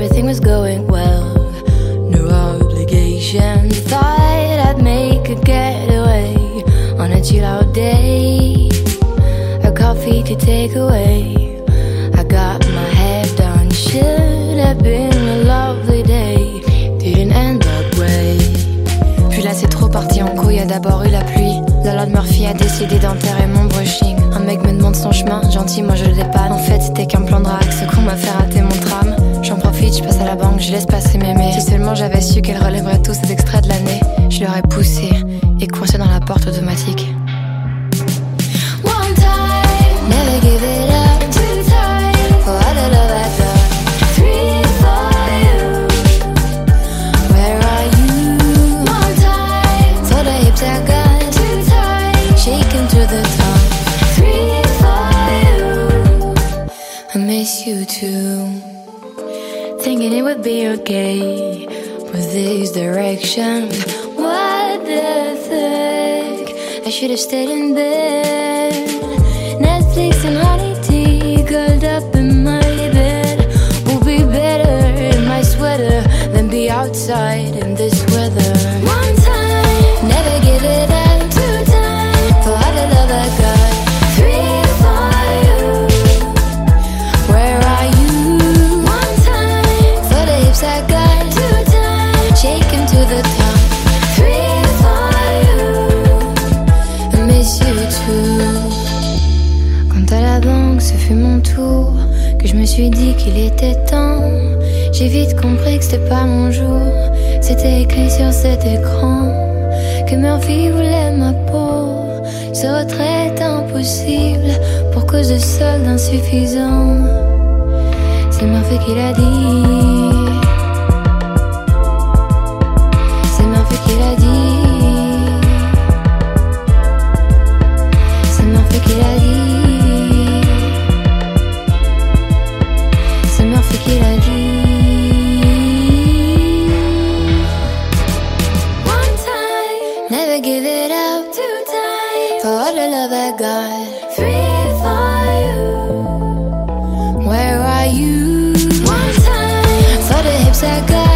everything was going well. No obligation. Thought I'd make a getaway on a chill out day. A coffee to take away. I got my hair done. Should have been a lovely day. Didn't end that way. Puis là, c'est trop parti en couille. A d'abord eu la pluie. La Lord Murphy a décidé d'enterrer mon brushing. Un mec me demande son chemin, gentil, moi je le dépanne. En fait, c'était qu'un plan de drague, ce qu'on m'a fait rater mon tram. Je passe à la banque, je laisse passer mes mails. Si seulement j'avais su qu'elle relèverait tous ces extraits de l'année, je l'aurais poussé et coincé dans la porte automatique. One time, never give it up. The miss you too. Thinking it would be okay with this direction. What the fuck? I should have stayed in bed. Netflix and honey tea, curled up in my bed. Will be better in my sweater than be outside in this weather. Ce fut mon tour, que je me suis dit qu'il était temps. J'ai vite compris que c'était pas mon jour. C'était écrit sur cet écran que Murphy voulait ma peau. Ce retrait est impossible pour cause de soldes insuffisants. C'est Murphy qui l'a dit. Three for. Where are you? One time, for the hips I got.